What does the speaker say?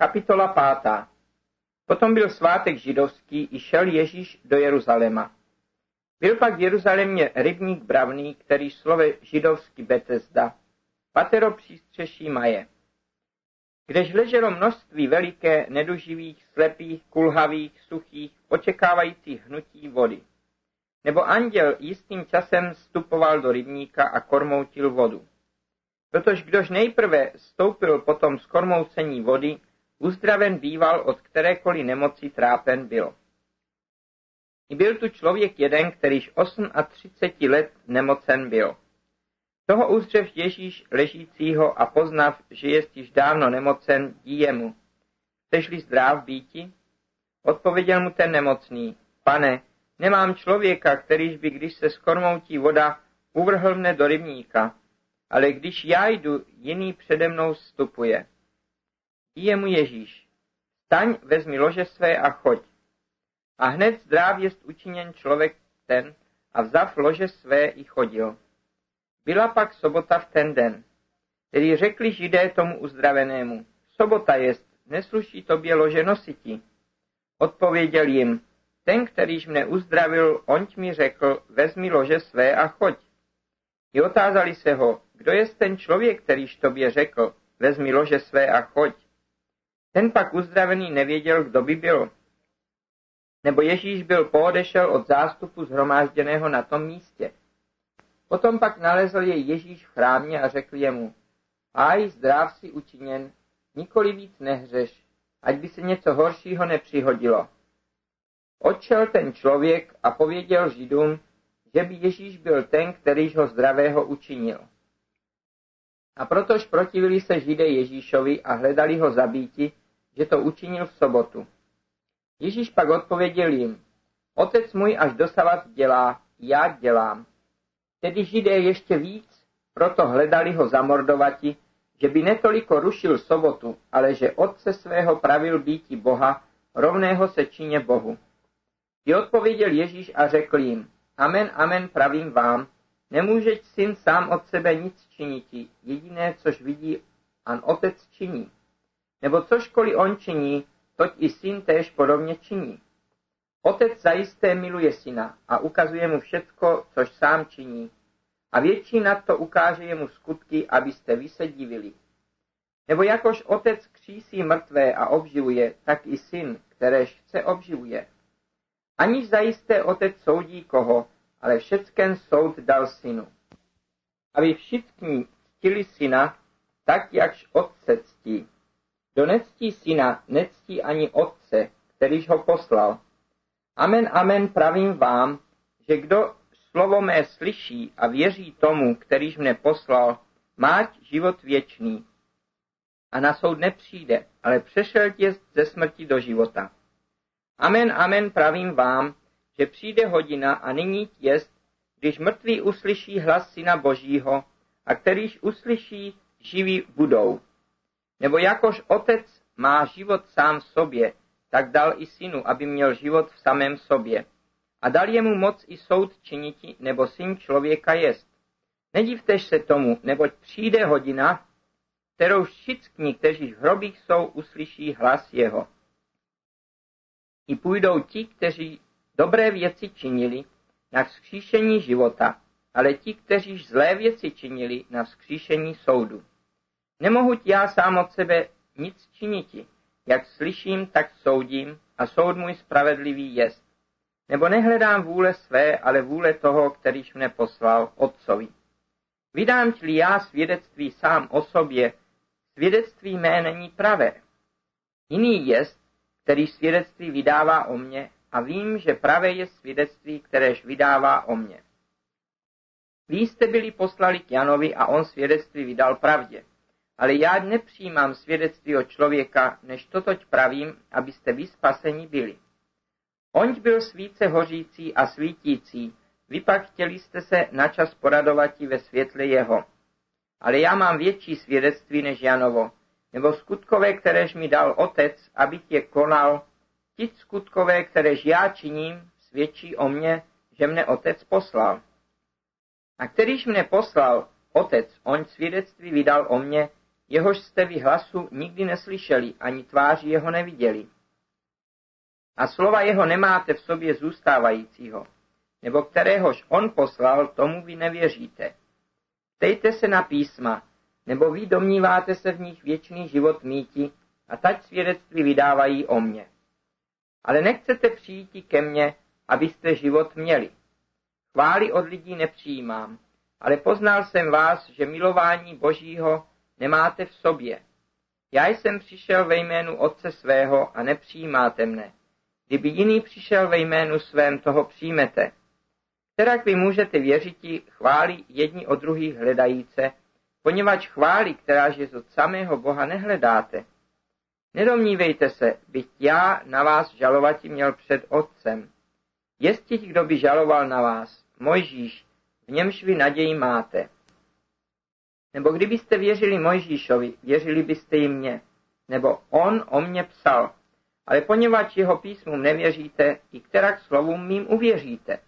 Kapitola pátá. Potom byl svátek židovský i šel Ježíš do Jeruzaléma. Byl pak v Jeruzalémě rybník bravný, který slove židovský Betesda, patero přístřeší Maje, kdež leželo množství veliké, neduživých, slepých, kulhavých, suchých, očekávajících hnutí vody. Nebo anděl jistým časem vstupoval do rybníka a kormoutil vodu. Protože kdož nejprve stoupil potom z kormoucení vody, uzdraven býval od kterékoliv nemoci trápen byl. I byl tu člověk jeden, kterýž 38 let nemocen byl. Toho uzdřev Ježíš ležícího a poznav, že je již dávno nemocen, díje mu. Chceš-li zdrav býti? Odpověděl mu ten nemocný, pane, nemám člověka, kterýž by, když se skormoutí voda, uvrhl mne do rybníka, ale když já jdu, jiný přede mnou vstupuje. Díje mu Ježíš, staň, vezmi lože své a choď. A hned zdráv jest učiněn člověk ten a vzav lože své i chodil. Byla pak sobota v ten den. Tedy řekli židé tomu uzdravenému, sobota jest, nesluší tobě lože nositi. Odpověděl jim, ten, kterýž mne uzdravil, onť mi řekl, vezmi lože své a choď. I otázali se ho, kdo je ten člověk, kterýž tobě řekl, vezmi lože své a choď. Ten pak uzdravený nevěděl, kdo by byl. Nebo Ježíš byl poodešel od zástupu zhromážděného na tom místě. Potom pak nalezl jej Ježíš v chrámě a řekl jemu, aj zdrav si učiněn, nikoli víc nehřeš, ať by se něco horšího nepřihodilo. Odšel ten člověk a pověděl Židům, že by Ježíš byl ten, kterýž ho zdravého učinil. A protož protivili se Židé Ježíšovi a hledali ho zabíti, že to učinil v sobotu. Ježíš pak odpověděl jim, otec můj až dosavat dělá, já dělám. Tedy židé ještě víc, proto hledali ho zamordovati, že by netoliko rušil sobotu, ale že otce svého pravil býti Boha, rovného se čině Bohu. I odpověděl Ježíš a řekl jim, amen, amen, pravím vám, nemůže syn sám od sebe nic činiti, jediné, což vidí, an otec činí. Nebo cožkoliv on činí, toť i syn též podobně činí. Otec zajisté miluje syna a ukazuje mu všecko, což sám činí. A větší nad to ukáže jemu skutky, abyste vy se divili. Nebo jakož otec křísí mrtvé a obživuje, tak i syn, kteréž chce obživuje. Aniž zajisté otec soudí koho, ale všecken soud dal synu. Aby všichni ctili syna, tak jakž otce ctí. Kdo nectí syna, nectí ani otce, kterýž ho poslal. Amen, amen, pravím vám, že kdo slovo mé slyší a věří tomu, kterýž mne poslal, máť život věčný. A na soud nepřijde, ale přešel tě ze smrti do života. Amen, amen, pravím vám, že přijde hodina a nyní jest, když mrtví uslyší hlas Syna Božího a kterýž uslyší, živí budou. Nebo jakož otec má život sám v sobě, tak dal i synu, aby měl život v samém sobě. A dal jemu moc i soud činiti, nebo syn člověka jest. Nedivtež se tomu, neboť přijde hodina, kterou všichni, kteří v hrobích jsou, uslyší hlas jeho. I půjdou ti, kteří dobré věci činili, na vzkříšení života, ale ti, kteří zlé věci činili, na vzkříšení soudu. Nemohu já sám od sebe nic činiti, jak slyším, tak soudím a soud můj spravedlivý jest. Nebo nehledám vůle své, ale vůle toho, kterýž mne poslal otcovi. vydám li já svědectví sám o sobě, svědectví mé není pravé. Jiný jest, který svědectví vydává o mně a vím, že pravé je svědectví, kteréž vydává o mně. Vy jste byli poslali k Janovi a on svědectví vydal pravdě. Ale já nepřijímám svědectví od člověka, než totoť pravím, abyste vy spaseni byli. Onť byl svíce hořící a svítící, vy pak chtěli jste se načas poradovati ve světle jeho. Ale já mám větší svědectví než Janovo, nebo skutkové, kteréž mi dal otec, abych je konal, ti skutkové, kteréž já činím, svědčí o mně, že mne otec poslal. A kterýž mne poslal, otec, on svědectví vydal o mně, jehož jste vy hlasu nikdy neslyšeli, ani tváři jeho neviděli. A slova jeho nemáte v sobě zůstávajícího, nebo kteréhož on poslal, tomu vy nevěříte. Ptejte se na písma, nebo vy domníváte se v nich věčný život míti a tať svědectví vydávají o mně. Ale nechcete přijít ke mně, abyste život měli. Chvály od lidí nepřijímám, ale poznal jsem vás, že milování Božího nemáte v sobě. Já jsem přišel ve jménu Otce svého a nepřijímáte mne. Kdyby jiný přišel ve jménu svém, toho přijmete. Kterak vy můžete věřiti chváli jedni o druhých hledajíce, poněvadž chváli, kteráž je od samého Boha, nehledáte. Nedomnívejte se, byť já na vás žalovati měl před Otcem. Jestli kdo by žaloval na vás, Mojžíš, v němž vy naději máte. Nebo kdybyste věřili Mojžíšovi, věřili byste i mně. Nebo on o mně psal. Ale poněvadž jeho písmům nevěříte, i kterak slovům mým uvěříte.